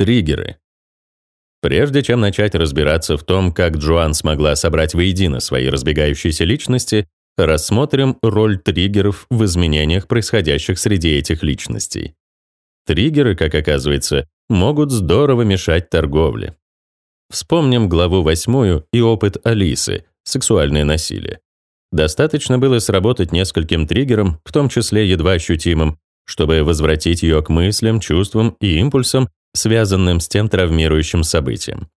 Триггеры. Прежде чем начать разбираться в том, как Джоан смогла собрать воедино свои разбегающиеся личности, рассмотрим роль триггеров в изменениях, происходящих среди этих личностей. Триггеры, как оказывается, могут здорово мешать торговле. Вспомним главу восьмую и опыт Алисы «Сексуальное насилие». Достаточно было сработать нескольким триггером, в том числе едва ощутимым, чтобы возвратить ее к мыслям, чувствам и импульсам, связанным с тем травмирующим событием.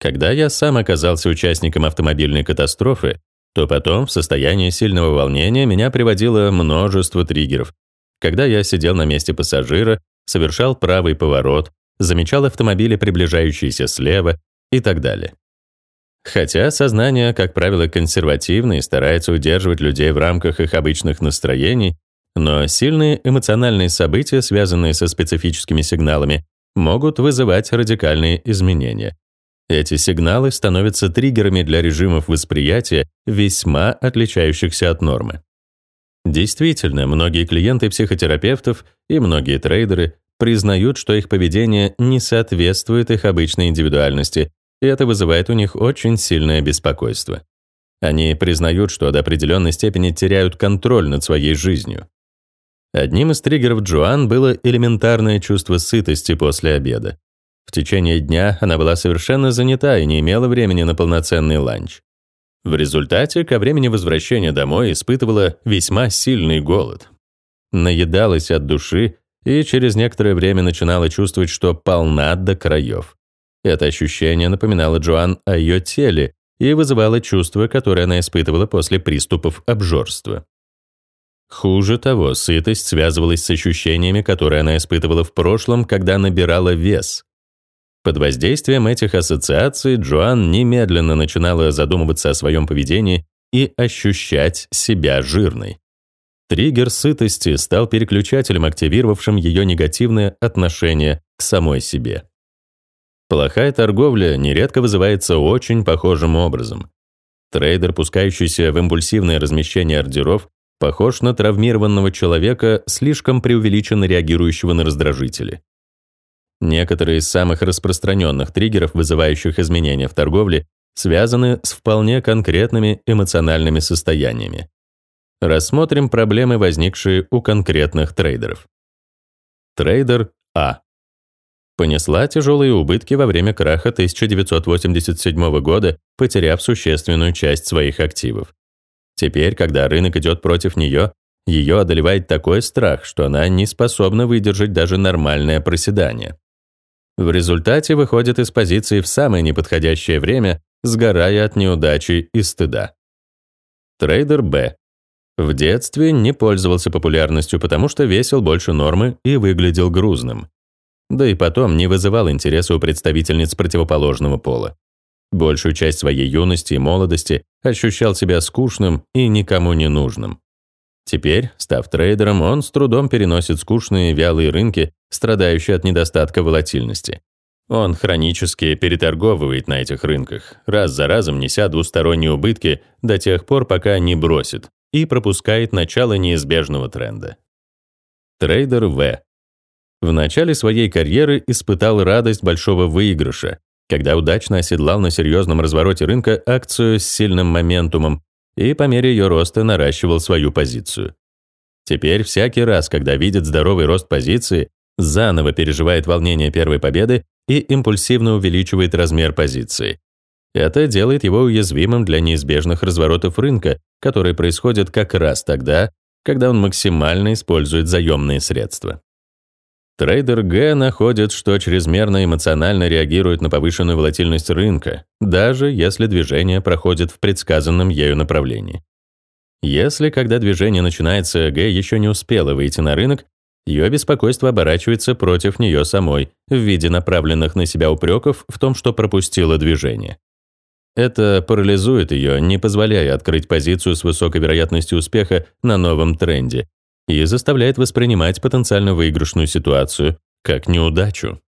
Когда я сам оказался участником автомобильной катастрофы, то потом в состоянии сильного волнения меня приводило множество триггеров. Когда я сидел на месте пассажира, совершал правый поворот, замечал автомобили, приближающиеся слева и так далее. Хотя сознание, как правило, консервативно и старается удерживать людей в рамках их обычных настроений, но сильные эмоциональные события, связанные со специфическими сигналами, могут вызывать радикальные изменения. Эти сигналы становятся триггерами для режимов восприятия, весьма отличающихся от нормы. Действительно, многие клиенты психотерапевтов и многие трейдеры признают, что их поведение не соответствует их обычной индивидуальности, и это вызывает у них очень сильное беспокойство. Они признают, что до определенной степени теряют контроль над своей жизнью. Одним из триггеров Джоан было элементарное чувство сытости после обеда. В течение дня она была совершенно занята и не имела времени на полноценный ланч. В результате, ко времени возвращения домой испытывала весьма сильный голод. Наедалась от души и через некоторое время начинала чувствовать, что полна до краев. Это ощущение напоминало Джоан о ее теле и вызывало чувство, которое она испытывала после приступов обжорства. Хуже того, сытость связывалась с ощущениями, которые она испытывала в прошлом, когда набирала вес. Под воздействием этих ассоциаций Джоан немедленно начинала задумываться о своем поведении и ощущать себя жирной. Триггер сытости стал переключателем, активировавшим ее негативное отношение к самой себе. Плохая торговля нередко вызывается очень похожим образом. Трейдер, пускающийся в импульсивное размещение ордеров, похож на травмированного человека, слишком преувеличенно реагирующего на раздражители. Некоторые из самых распространенных триггеров, вызывающих изменения в торговле, связаны с вполне конкретными эмоциональными состояниями. Рассмотрим проблемы, возникшие у конкретных трейдеров. Трейдер А. Понесла тяжелые убытки во время краха 1987 года, потеряв существенную часть своих активов. Теперь, когда рынок идет против нее, ее одолевает такой страх, что она не способна выдержать даже нормальное проседание. В результате выходит из позиции в самое неподходящее время, сгорая от неудачи и стыда. Трейдер Б. В детстве не пользовался популярностью, потому что весил больше нормы и выглядел грузным. Да и потом не вызывал интереса у представительниц противоположного пола. Большую часть своей юности и молодости ощущал себя скучным и никому не нужным. Теперь, став трейдером, он с трудом переносит скучные вялые рынки, страдающие от недостатка волатильности. Он хронически переторговывает на этих рынках, раз за разом неся двусторонние убытки до тех пор, пока не бросит, и пропускает начало неизбежного тренда. Трейдер В. В начале своей карьеры испытал радость большого выигрыша, когда удачно оседлал на серьезном развороте рынка акцию с сильным моментумом и по мере ее роста наращивал свою позицию. Теперь всякий раз, когда видит здоровый рост позиции, заново переживает волнение первой победы и импульсивно увеличивает размер позиции. Это делает его уязвимым для неизбежных разворотов рынка, которые происходят как раз тогда, когда он максимально использует заемные средства. Трейдер Г находит, что чрезмерно эмоционально реагирует на повышенную волатильность рынка, даже если движение проходит в предсказанном ею направлении. Если, когда движение начинается, Г еще не успела выйти на рынок, ее беспокойство оборачивается против нее самой в виде направленных на себя упреков в том, что пропустила движение. Это парализует ее, не позволяя открыть позицию с высокой вероятностью успеха на новом тренде, и заставляет воспринимать потенциально выигрышную ситуацию как неудачу.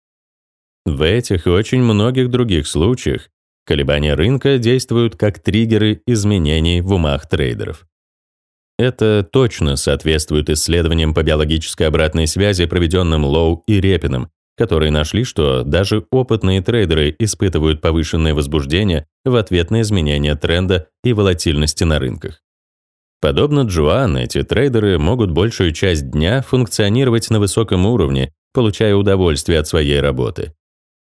В этих и очень многих других случаях колебания рынка действуют как триггеры изменений в умах трейдеров. Это точно соответствует исследованиям по биологической обратной связи, проведенным Лоу и Репином, которые нашли, что даже опытные трейдеры испытывают повышенное возбуждение в ответ на изменения тренда и волатильности на рынках. Подобно Джоан, эти трейдеры могут большую часть дня функционировать на высоком уровне, получая удовольствие от своей работы.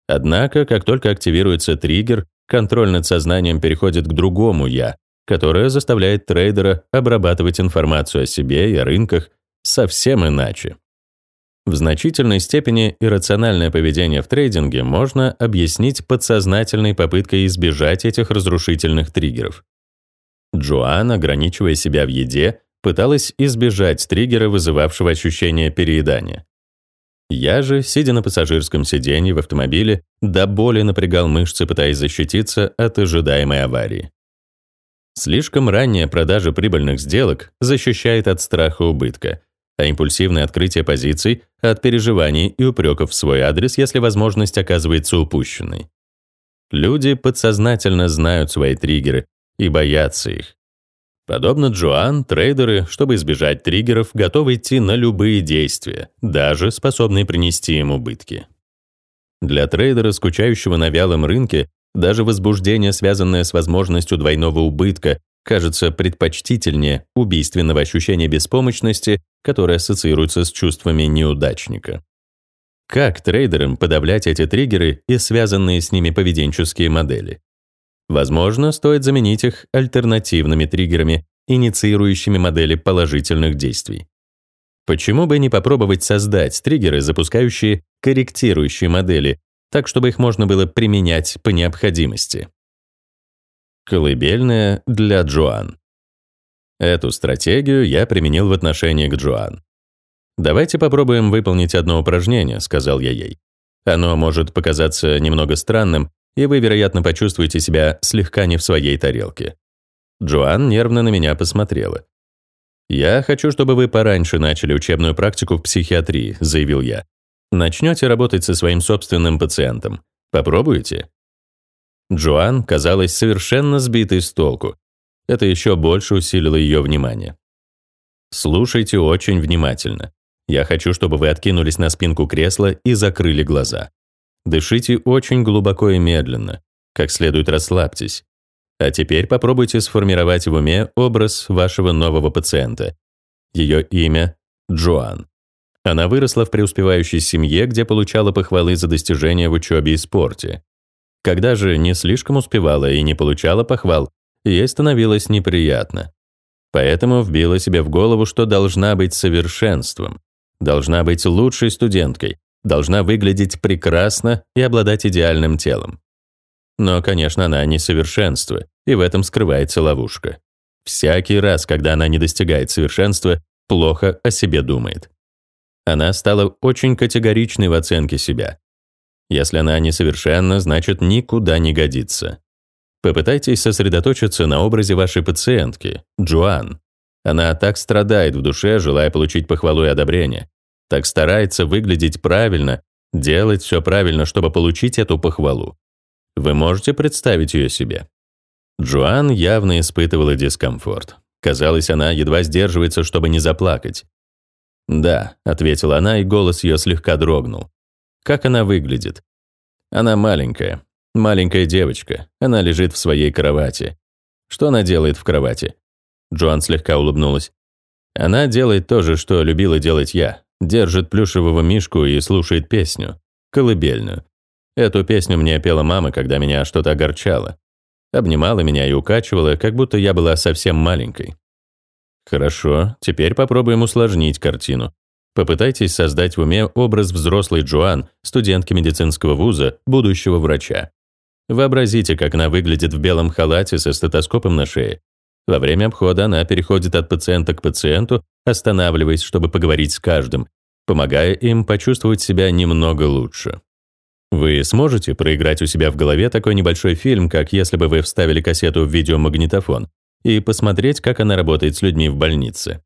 Однако, как только активируется триггер, контроль над сознанием переходит к другому «я», которое заставляет трейдера обрабатывать информацию о себе и о рынках совсем иначе. В значительной степени иррациональное поведение в трейдинге можно объяснить подсознательной попыткой избежать этих разрушительных триггеров. Джоан, ограничивая себя в еде, пыталась избежать триггера, вызывавшего ощущение переедания. Я же, сидя на пассажирском сиденье в автомобиле, до боли напрягал мышцы, пытаясь защититься от ожидаемой аварии. Слишком ранняя продажа прибыльных сделок защищает от страха убытка, а импульсивное открытие позиций — от переживаний и упреков в свой адрес, если возможность оказывается упущенной. Люди подсознательно знают свои триггеры и боятся их. Подобно Джоан, трейдеры, чтобы избежать триггеров, готовы идти на любые действия, даже способные принести им убытки. Для трейдера, скучающего на вялом рынке, даже возбуждение, связанное с возможностью двойного убытка, кажется предпочтительнее убийственного ощущения беспомощности, которое ассоциируется с чувствами неудачника. Как трейдерам подавлять эти триггеры и связанные с ними поведенческие модели? Возможно, стоит заменить их альтернативными триггерами, инициирующими модели положительных действий. Почему бы не попробовать создать триггеры, запускающие корректирующие модели, так чтобы их можно было применять по необходимости? Колыбельная для Джоан. Эту стратегию я применил в отношении к Джоан. «Давайте попробуем выполнить одно упражнение», — сказал я ей. «Оно может показаться немного странным, и вы, вероятно, почувствуете себя слегка не в своей тарелке». Джоан нервно на меня посмотрела. «Я хочу, чтобы вы пораньше начали учебную практику в психиатрии», — заявил я. «Начнете работать со своим собственным пациентом. Попробуйте?» Джоан казалась совершенно сбитой с толку. Это еще больше усилило ее внимание. Слушайте очень внимательно. Я хочу, чтобы вы откинулись на спинку кресла и закрыли глаза. Дышите очень глубоко и медленно. Как следует расслабьтесь. А теперь попробуйте сформировать в уме образ вашего нового пациента. Ее имя – Джоан. Она выросла в преуспевающей семье, где получала похвалы за достижения в учебе и спорте. Когда же не слишком успевала и не получала похвал, ей становилось неприятно. Поэтому вбила себе в голову, что должна быть совершенством, должна быть лучшей студенткой, должна выглядеть прекрасно и обладать идеальным телом. Но, конечно, она не совершенство, и в этом скрывается ловушка. Всякий раз, когда она не достигает совершенства, плохо о себе думает. Она стала очень категоричной в оценке себя, если она несовершенна, значит, никуда не годится. Попытайтесь сосредоточиться на образе вашей пациентки, Джоан. Она так страдает в душе, желая получить похвалу и одобрение. Так старается выглядеть правильно, делать все правильно, чтобы получить эту похвалу. Вы можете представить ее себе. Джоан явно испытывала дискомфорт. Казалось, она едва сдерживается, чтобы не заплакать. «Да», — ответила она, и голос ее слегка дрогнул. Как она выглядит? Она маленькая. Маленькая девочка. Она лежит в своей кровати. Что она делает в кровати? Джоан слегка улыбнулась. Она делает то же, что любила делать я. Держит плюшевого мишку и слушает песню. Колыбельную. Эту песню мне пела мама, когда меня что-то огорчало. Обнимала меня и укачивала, как будто я была совсем маленькой. Хорошо, теперь попробуем усложнить картину. Попытайтесь создать в уме образ взрослой Джоан, студентки медицинского вуза, будущего врача. Вообразите, как она выглядит в белом халате со стетоскопом на шее. Во время обхода она переходит от пациента к пациенту, останавливаясь, чтобы поговорить с каждым, помогая им почувствовать себя немного лучше. Вы сможете проиграть у себя в голове такой небольшой фильм, как если бы вы вставили кассету в видеомагнитофон, и посмотреть, как она работает с людьми в больнице.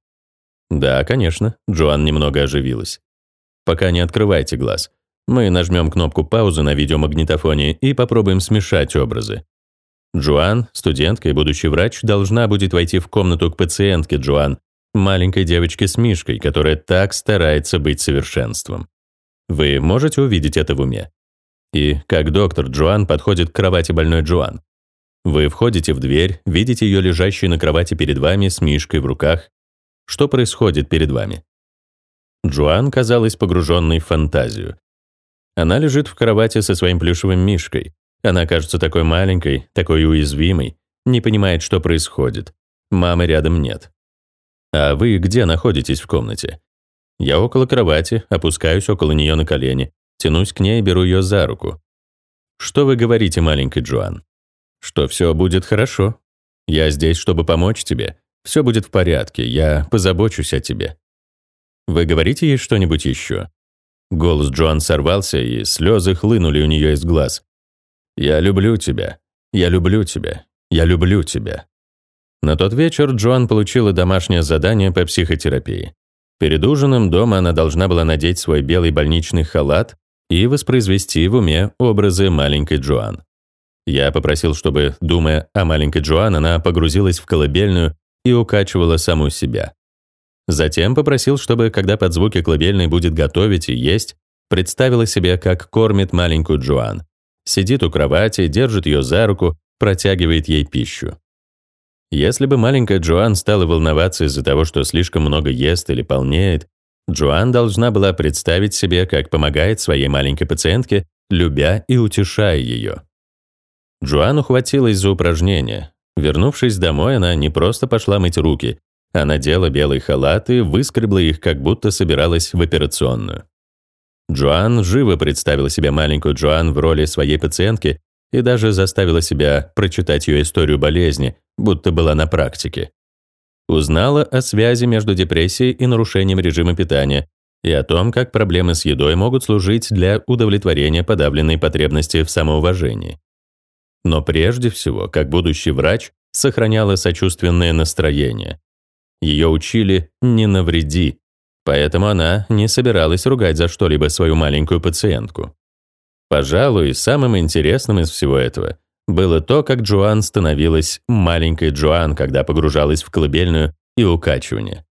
«Да, конечно», — Джоан немного оживилась. «Пока не открывайте глаз. Мы нажмем кнопку паузы на видеомагнитофоне и попробуем смешать образы. Джоан, студентка и будущий врач, должна будет войти в комнату к пациентке Джоан, маленькой девочке с мишкой, которая так старается быть совершенством. Вы можете увидеть это в уме? И как доктор Джоан подходит к кровати больной Джоан. Вы входите в дверь, видите ее лежащей на кровати перед вами с мишкой в руках. Что происходит перед вами? Джоан казалась погруженной в фантазию. Она лежит в кровати со своим плюшевым мишкой. Она кажется такой маленькой, такой уязвимой, не понимает, что происходит. Мамы рядом нет. А вы где находитесь в комнате? Я около кровати, опускаюсь около нее на колени, тянусь к ней и беру ее за руку. Что вы говорите, маленький Джоан? Что все будет хорошо. Я здесь, чтобы помочь тебе. Все будет в порядке, я позабочусь о тебе. Вы говорите ей что-нибудь еще? Голос Джоан сорвался, и слезы хлынули у нее из глаз. «Я люблю тебя. Я люблю тебя. Я люблю тебя». На тот вечер Джоан получила домашнее задание по психотерапии. Перед ужином дома она должна была надеть свой белый больничный халат и воспроизвести в уме образы маленькой Джоан. Я попросил, чтобы, думая о маленькой Джоан, она погрузилась в колыбельную и укачивала саму себя. Затем попросил, чтобы, когда под звуки колыбельной будет готовить и есть, представила себе, как кормит маленькую Джоан. Сидит у кровати, держит ее за руку, протягивает ей пищу. Если бы маленькая Джоан стала волноваться из-за того, что слишком много ест или полнеет, Джоан должна была представить себе, как помогает своей маленькой пациентке, любя и утешая ее. Джоан ухватилась за упражнение. Вернувшись домой, она не просто пошла мыть руки, а надела халат и выскребла их, как будто собиралась в операционную. Джоан живо представила себе маленькую Джоан в роли своей пациентки и даже заставила себя прочитать ее историю болезни, будто была на практике. Узнала о связи между депрессией и нарушением режима питания и о том, как проблемы с едой могут служить для удовлетворения подавленной потребности в самоуважении. Но прежде всего, как будущий врач, сохраняла сочувственное настроение. Ее учили «не навреди», поэтому она не собиралась ругать за что-либо свою маленькую пациентку. Пожалуй, самым интересным из всего этого было то, как Джоан становилась маленькой Джоан, когда погружалась в колыбельную и укачивание.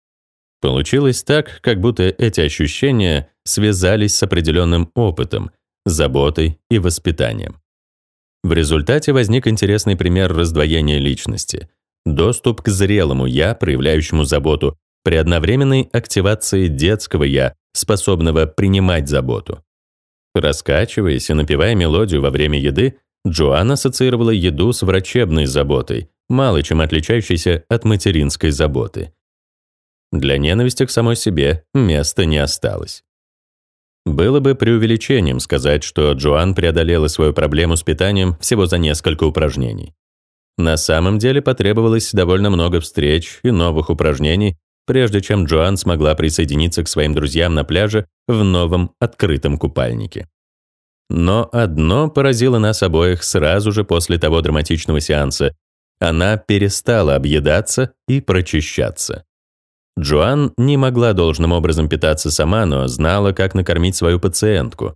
Получилось так, как будто эти ощущения связались с определенным опытом, заботой и воспитанием. В результате возник интересный пример раздвоения личности. Доступ к зрелому «я», проявляющему заботу, при одновременной активации детского «я», способного принимать заботу. Раскачиваясь и напевая мелодию во время еды, Джоанна ассоциировала еду с врачебной заботой, мало чем отличающейся от материнской заботы. Для ненависти к самой себе места не осталось. Было бы преувеличением сказать, что Джоан преодолела свою проблему с питанием всего за несколько упражнений. На самом деле потребовалось довольно много встреч и новых упражнений, прежде чем Джоан смогла присоединиться к своим друзьям на пляже в новом открытом купальнике. Но одно поразило нас обоих сразу же после того драматичного сеанса. Она перестала объедаться и прочищаться. Джоан не могла должным образом питаться сама, но знала, как накормить свою пациентку.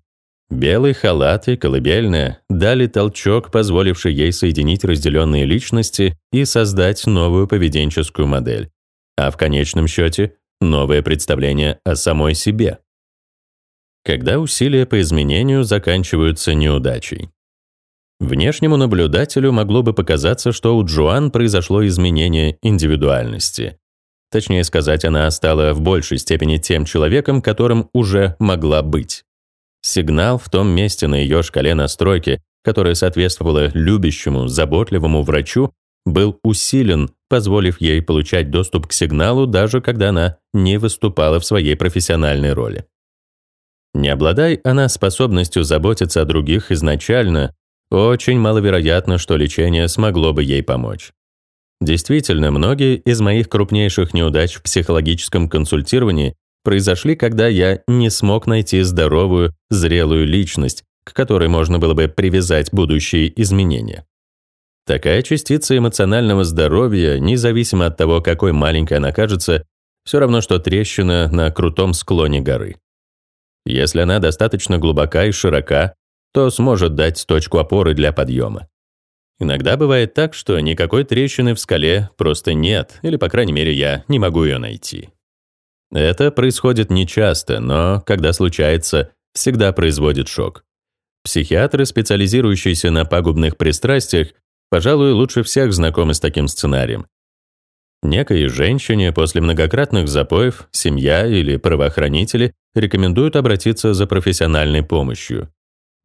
Белый халат и колыбельная дали толчок, позволивший ей соединить разделенные личности и создать новую поведенческую модель. А в конечном счете — новое представление о самой себе. Когда усилия по изменению заканчиваются неудачей. Внешнему наблюдателю могло бы показаться, что у Джоан произошло изменение индивидуальности. Точнее сказать, она стала в большей степени тем человеком, которым уже могла быть. Сигнал в том месте на ее шкале настройки, которая соответствовала любящему, заботливому врачу, был усилен, позволив ей получать доступ к сигналу, даже когда она не выступала в своей профессиональной роли. Не обладай она способностью заботиться о других изначально, очень маловероятно, что лечение смогло бы ей помочь. Действительно, многие из моих крупнейших неудач в психологическом консультировании произошли, когда я не смог найти здоровую, зрелую личность, к которой можно было бы привязать будущие изменения. Такая частица эмоционального здоровья, независимо от того, какой маленькой она кажется, все равно, что трещина на крутом склоне горы. Если она достаточно глубока и широка, то сможет дать точку опоры для подъема. Иногда бывает так, что никакой трещины в скале просто нет, или, по крайней мере, я не могу ее найти. Это происходит нечасто, но когда случается, всегда производит шок. Психиатры, специализирующиеся на пагубных пристрастиях, пожалуй, лучше всех знакомы с таким сценарием. Некой женщине после многократных запоев семья или правоохранители рекомендуют обратиться за профессиональной помощью.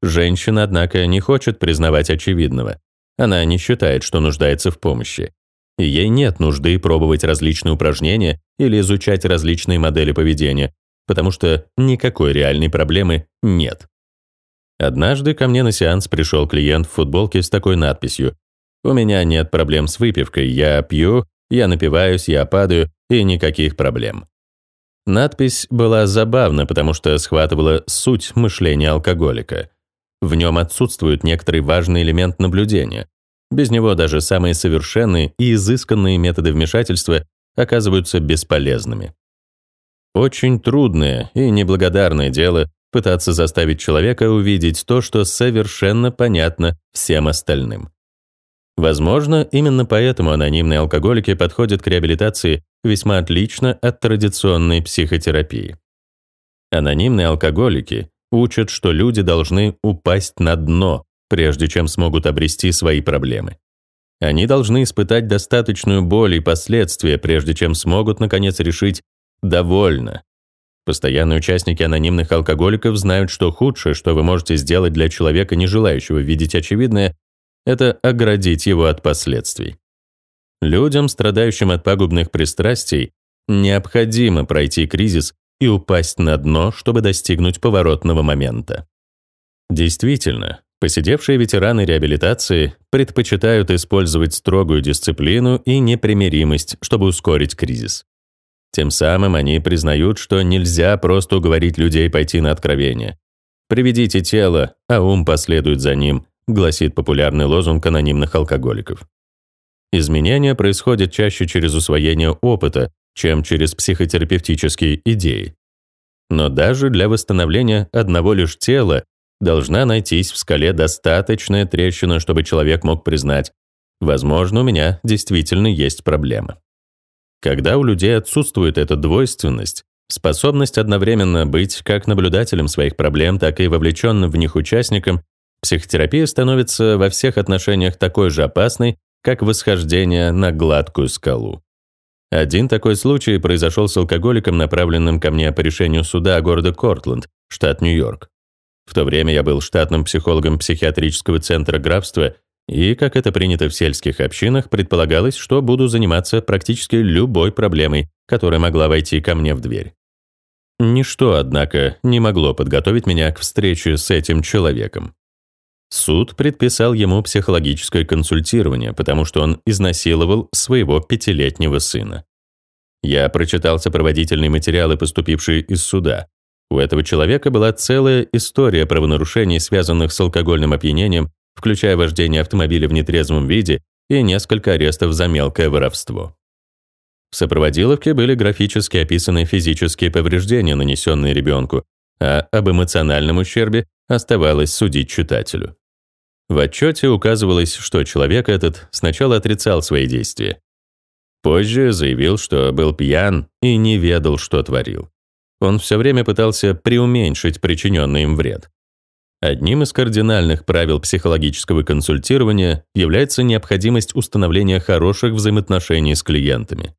Женщина, однако, не хочет признавать очевидного. Она не считает, что нуждается в помощи. И ей нет нужды пробовать различные упражнения или изучать различные модели поведения, потому что никакой реальной проблемы нет. Однажды ко мне на сеанс пришел клиент в футболке с такой надписью «У меня нет проблем с выпивкой, я пью, я напиваюсь, я падаю, и никаких проблем». Надпись была забавна, потому что схватывала суть мышления алкоголика. В нем отсутствует некоторый важный элемент наблюдения. Без него даже самые совершенные и изысканные методы вмешательства оказываются бесполезными. Очень трудное и неблагодарное дело пытаться заставить человека увидеть то, что совершенно понятно всем остальным. Возможно, именно поэтому анонимные алкоголики подходят к реабилитации весьма отлично от традиционной психотерапии. Анонимные алкоголики учат, что люди должны упасть на дно, прежде чем смогут обрести свои проблемы. Они должны испытать достаточную боль и последствия, прежде чем смогут, наконец, решить «довольно». Постоянные участники анонимных алкоголиков знают, что худшее, что вы можете сделать для человека, не желающего видеть очевидное, это оградить его от последствий. Людям, страдающим от пагубных пристрастий, необходимо пройти кризис и упасть на дно, чтобы достигнуть поворотного момента. Действительно, Посидевшие ветераны реабилитации предпочитают использовать строгую дисциплину и непримиримость, чтобы ускорить кризис. Тем самым они признают, что нельзя просто уговорить людей пойти на откровение. «Приведите тело, а ум последует за ним», гласит популярный лозунг анонимных алкоголиков. Изменения происходят чаще через усвоение опыта, чем через психотерапевтические идеи. Но даже для восстановления одного лишь тела Должна найтись в скале достаточная трещина, чтобы человек мог признать, возможно, у меня действительно есть проблема. Когда у людей отсутствует эта двойственность, способность одновременно быть как наблюдателем своих проблем, так и вовлеченным в них участником, психотерапия становится во всех отношениях такой же опасной, как восхождение на гладкую скалу. Один такой случай произошел с алкоголиком, направленным ко мне по решению суда города Кортленд, штат Нью-Йорк. В то время я был штатным психологом психиатрического центра графства, и, как это принято в сельских общинах, предполагалось, что буду заниматься практически любой проблемой, которая могла войти ко мне в дверь. Ничто, однако, не могло подготовить меня к встрече с этим человеком. Суд предписал ему психологическое консультирование, потому что он изнасиловал своего пятилетнего сына. Я прочитал сопроводительные материалы, поступившие из суда, у этого человека была целая история правонарушений, связанных с алкогольным опьянением, включая вождение автомобиля в нетрезвом виде и несколько арестов за мелкое воровство. В сопроводиловке были графически описаны физические повреждения, нанесенные ребенку, а об эмоциональном ущербе оставалось судить читателю. В отчете указывалось, что человек этот сначала отрицал свои действия. Позже заявил, что был пьян и не ведал, что творил. Он все время пытался преуменьшить причиненный им вред. Одним из кардинальных правил психологического консультирования является необходимость установления хороших взаимоотношений с клиентами.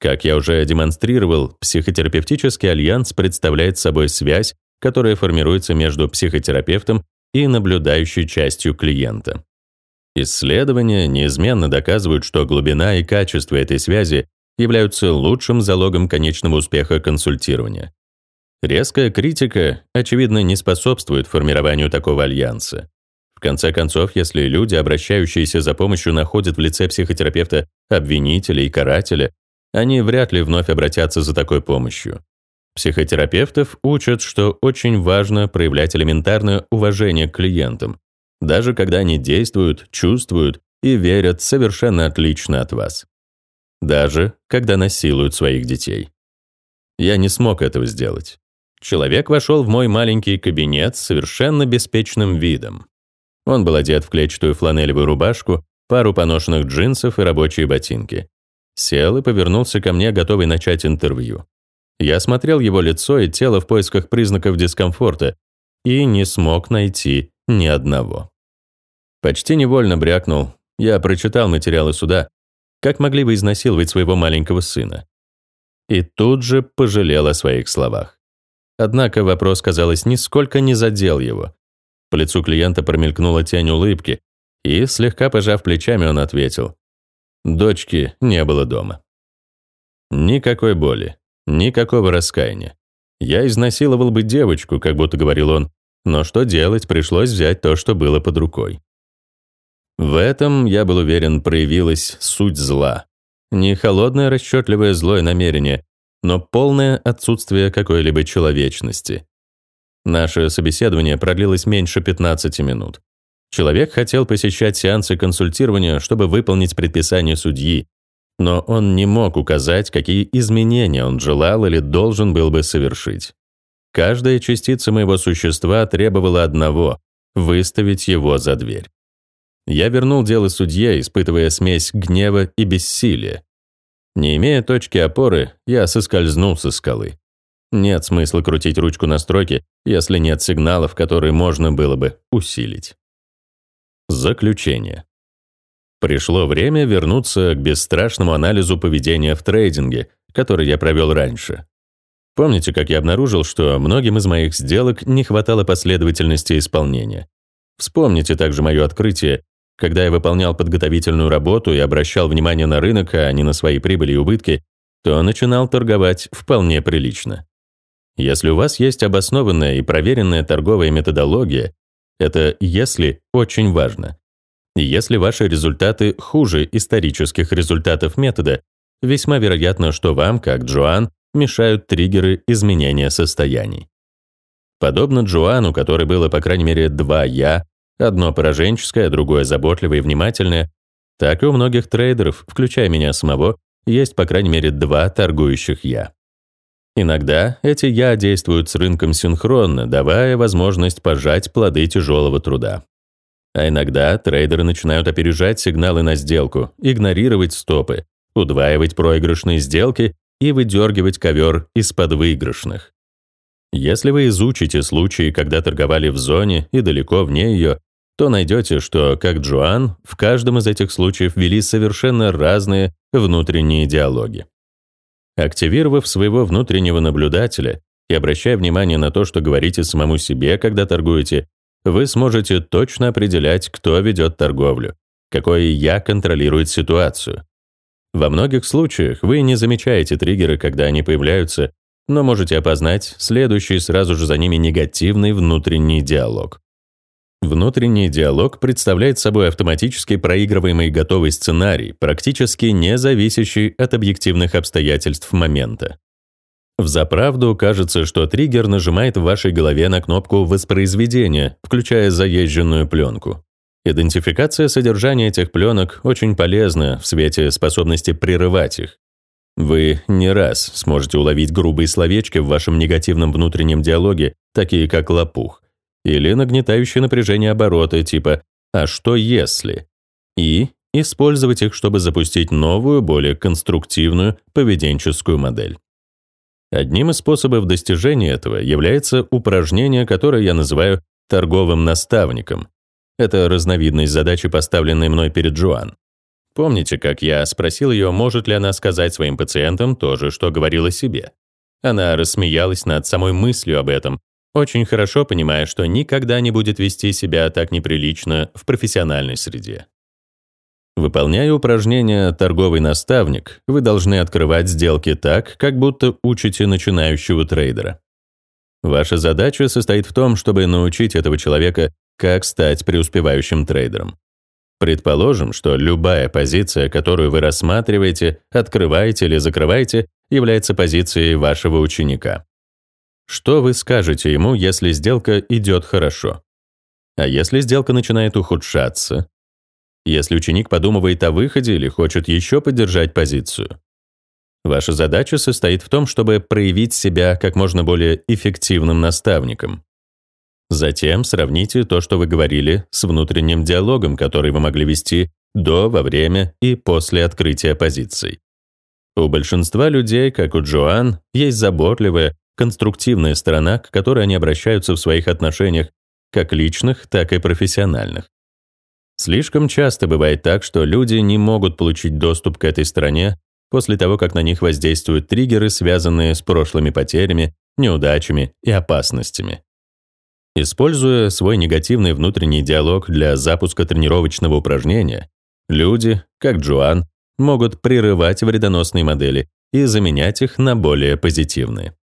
Как я уже демонстрировал, психотерапевтический альянс представляет собой связь, которая формируется между психотерапевтом и наблюдающей частью клиента. Исследования неизменно доказывают, что глубина и качество этой связи являются лучшим залогом конечного успеха консультирования. Резкая критика, очевидно, не способствует формированию такого альянса. В конце концов, если люди, обращающиеся за помощью, находят в лице психотерапевта обвинителя и карателя, они вряд ли вновь обратятся за такой помощью. Психотерапевтов учат, что очень важно проявлять элементарное уважение к клиентам, даже когда они действуют, чувствуют и верят совершенно отлично от вас даже когда насилуют своих детей. Я не смог этого сделать. Человек вошел в мой маленький кабинет с совершенно беспечным видом. Он был одет в клетчатую фланелевую рубашку, пару поношенных джинсов и рабочие ботинки. Сел и повернулся ко мне, готовый начать интервью. Я смотрел его лицо и тело в поисках признаков дискомфорта, и не смог найти ни одного. Почти невольно брякнул. Я прочитал материалы суда. Как могли вы изнасиловать своего маленького сына? И тут же пожалел о своих словах. Однако вопрос, казалось, нисколько не задел его. По лицу клиента промелькнула тень улыбки, и, слегка пожав плечами, он ответил. Дочки не было дома. Никакой боли, никакого раскаяния. Я изнасиловал бы девочку, как будто говорил он, но что делать, пришлось взять то, что было под рукой. В этом, я был уверен, проявилась суть зла. Не холодное расчетливое злое намерение, но полное отсутствие какой-либо человечности. Наше собеседование продлилось меньше 15 минут. Человек хотел посещать сеансы консультирования, чтобы выполнить предписание судьи, но он не мог указать, какие изменения он желал или должен был бы совершить. Каждая частица моего существа требовала одного — выставить его за дверь. Я вернул дело судье, испытывая смесь гнева и бессилия. Не имея точки опоры, я соскользнул со скалы. Нет смысла крутить ручку настройки, если нет сигналов, которые можно было бы усилить. Заключение. Пришло время вернуться к бесстрашному анализу поведения в трейдинге, который я провел раньше. Помните, как я обнаружил, что многим из моих сделок не хватало последовательности исполнения? Вспомните также мое открытие, когда я выполнял подготовительную работу и обращал внимание на рынок, а не на свои прибыли и убытки, то начинал торговать вполне прилично. Если у вас есть обоснованная и проверенная торговая методология, это «если» очень важно. Если ваши результаты хуже исторических результатов метода, весьма вероятно, что вам, как Джоан, мешают триггеры изменения состояний. Подобно Джоану, который было, по крайней мере, два «я», одно пораженческое, другое заботливое и внимательное, так и у многих трейдеров, включая меня самого, есть, по крайней мере, два торгующих «я». Иногда эти «я» действуют с рынком синхронно, давая возможность пожать плоды тяжелого труда. А иногда трейдеры начинают опережать сигналы на сделку, игнорировать стопы, удваивать проигрышные сделки и выдергивать ковер из-под выигрышных. Если вы изучите случаи, когда торговали в зоне и далеко вне ее, то найдете, что, как Джоан, в каждом из этих случаев вели совершенно разные внутренние диалоги. Активировав своего внутреннего наблюдателя и обращая внимание на то, что говорите самому себе, когда торгуете, вы сможете точно определять, кто ведет торговлю, какое «я» контролирует ситуацию. Во многих случаях вы не замечаете триггеры, когда они появляются, но можете опознать следующий сразу же за ними негативный внутренний диалог. Внутренний диалог представляет собой автоматически проигрываемый готовый сценарий, практически не зависящий от объективных обстоятельств момента. Взаправду кажется, что триггер нажимает в вашей голове на кнопку воспроизведения, включая заезженную пленку. Идентификация содержания этих пленок очень полезна в свете способности прерывать их. Вы не раз сможете уловить грубые словечки в вашем негативном внутреннем диалоге, такие как лопух, или нагнетающее напряжение обороты типа «а что если?» и использовать их, чтобы запустить новую, более конструктивную поведенческую модель. Одним из способов достижения этого является упражнение, которое я называю торговым наставником. Это разновидность задачи, поставленной мной перед Джоан. Помните, как я спросил ее, может ли она сказать своим пациентам то же, что говорила себе? Она рассмеялась над самой мыслью об этом, очень хорошо понимая, что никогда не будет вести себя так неприлично в профессиональной среде. Выполняя упражнение «Торговый наставник», вы должны открывать сделки так, как будто учите начинающего трейдера. Ваша задача состоит в том, чтобы научить этого человека, как стать преуспевающим трейдером. Предположим, что любая позиция, которую вы рассматриваете, открываете или закрываете, является позицией вашего ученика. Что вы скажете ему, если сделка идет хорошо? А если сделка начинает ухудшаться? если ученик подумывает о выходе или хочет еще поддержать позицию. Ваша задача состоит в том, чтобы проявить себя как можно более эффективным наставником. Затем сравните то, что вы говорили, с внутренним диалогом, который вы могли вести до, во время и после открытия позиций. У большинства людей, как у Джоан, есть заботливое, конструктивная сторона, к которой они обращаются в своих отношениях, как личных, так и профессиональных. Слишком часто бывает так, что люди не могут получить доступ к этой стороне после того, как на них воздействуют триггеры, связанные с прошлыми потерями, неудачами и опасностями. Используя свой негативный внутренний диалог для запуска тренировочного упражнения, люди, как Джоан, могут прерывать вредоносные модели и заменять их на более позитивные.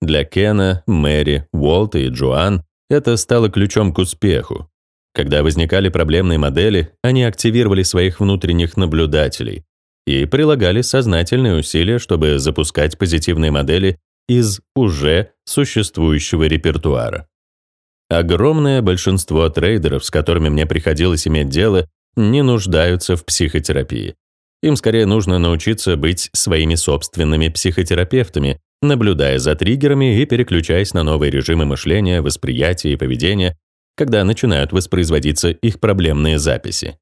Для Кена, Мэри, Уолта и Джоан это стало ключом к успеху. Когда возникали проблемные модели, они активировали своих внутренних наблюдателей и прилагали сознательные усилия, чтобы запускать позитивные модели из уже существующего репертуара. Огромное большинство трейдеров, с которыми мне приходилось иметь дело, не нуждаются в психотерапии. Им скорее нужно научиться быть своими собственными психотерапевтами, наблюдая за триггерами и переключаясь на новые режимы мышления, восприятия и поведения, когда начинают воспроизводиться их проблемные записи.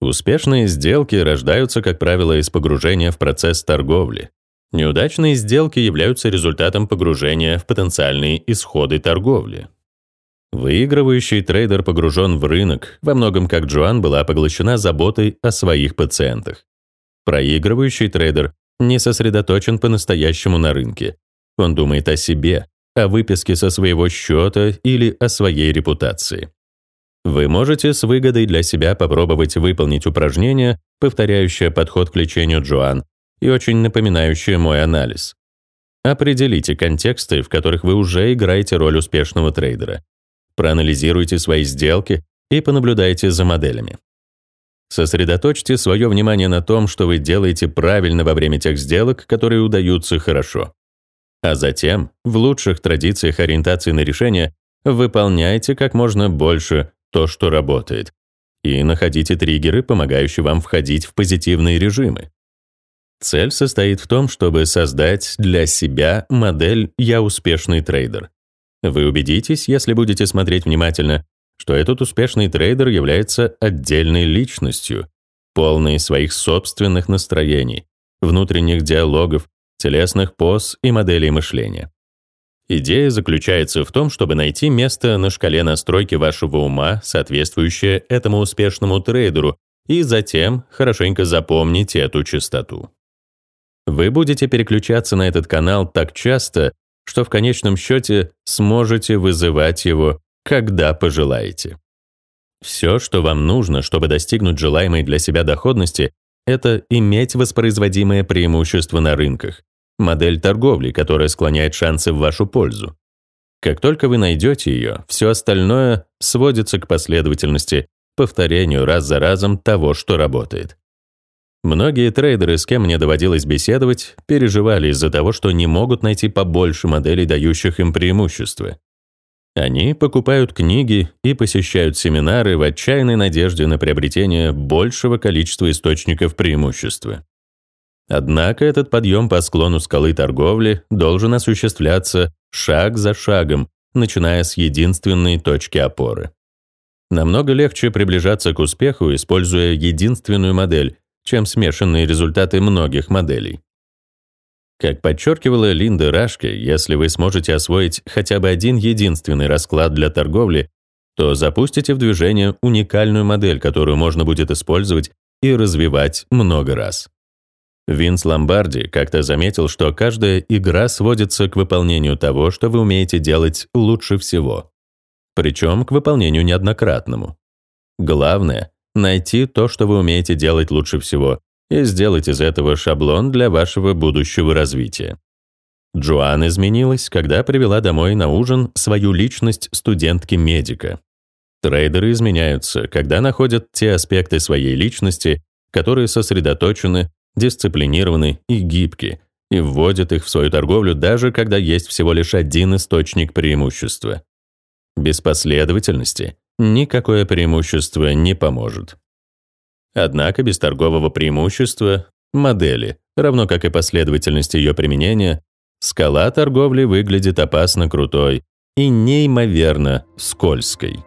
Успешные сделки рождаются, как правило, из погружения в процесс торговли. Неудачные сделки являются результатом погружения в потенциальные исходы торговли. Выигрывающий трейдер погружен в рынок, во многом как Джоан была поглощена заботой о своих пациентах. Проигрывающий трейдер не сосредоточен по-настоящему на рынке. Он думает о себе, о выписке со своего счета или о своей репутации. Вы можете с выгодой для себя попробовать выполнить упражнение, повторяющее подход к лечению Джоан и очень напоминающее мой анализ. Определите контексты, в которых вы уже играете роль успешного трейдера проанализируйте свои сделки и понаблюдайте за моделями. Сосредоточьте свое внимание на том, что вы делаете правильно во время тех сделок, которые удаются хорошо. А затем, в лучших традициях ориентации на решение, выполняйте как можно больше то, что работает, и находите триггеры, помогающие вам входить в позитивные режимы. Цель состоит в том, чтобы создать для себя модель «Я успешный трейдер», вы убедитесь, если будете смотреть внимательно, что этот успешный трейдер является отдельной личностью, полной своих собственных настроений, внутренних диалогов, телесных поз и моделей мышления. Идея заключается в том, чтобы найти место на шкале настройки вашего ума, соответствующее этому успешному трейдеру, и затем хорошенько запомнить эту частоту. Вы будете переключаться на этот канал так часто, что в конечном счете сможете вызывать его, когда пожелаете. Все, что вам нужно, чтобы достигнуть желаемой для себя доходности, это иметь воспроизводимое преимущество на рынках, модель торговли, которая склоняет шансы в вашу пользу. Как только вы найдете ее, все остальное сводится к последовательности, повторению раз за разом того, что работает. Многие трейдеры, с кем мне доводилось беседовать, переживали из-за того, что не могут найти побольше моделей, дающих им преимущества. Они покупают книги и посещают семинары в отчаянной надежде на приобретение большего количества источников преимущества. Однако этот подъем по склону скалы торговли должен осуществляться шаг за шагом, начиная с единственной точки опоры. Намного легче приближаться к успеху, используя единственную модель, чем смешанные результаты многих моделей. Как подчеркивала Линда Рашке, если вы сможете освоить хотя бы один единственный расклад для торговли, то запустите в движение уникальную модель, которую можно будет использовать и развивать много раз. Винс Ломбарди как-то заметил, что каждая игра сводится к выполнению того, что вы умеете делать лучше всего. Причем к выполнению неоднократному. Главное найти то, что вы умеете делать лучше всего, и сделать из этого шаблон для вашего будущего развития. Джоан изменилась, когда привела домой на ужин свою личность студентки-медика. Трейдеры изменяются, когда находят те аспекты своей личности, которые сосредоточены, дисциплинированы и гибки, и вводят их в свою торговлю даже когда есть всего лишь один источник преимущества. Без последовательности никакое преимущество не поможет. Однако без торгового преимущества, модели, равно как и последовательности ее применения, скала торговли выглядит опасно крутой и неимоверно скользкой.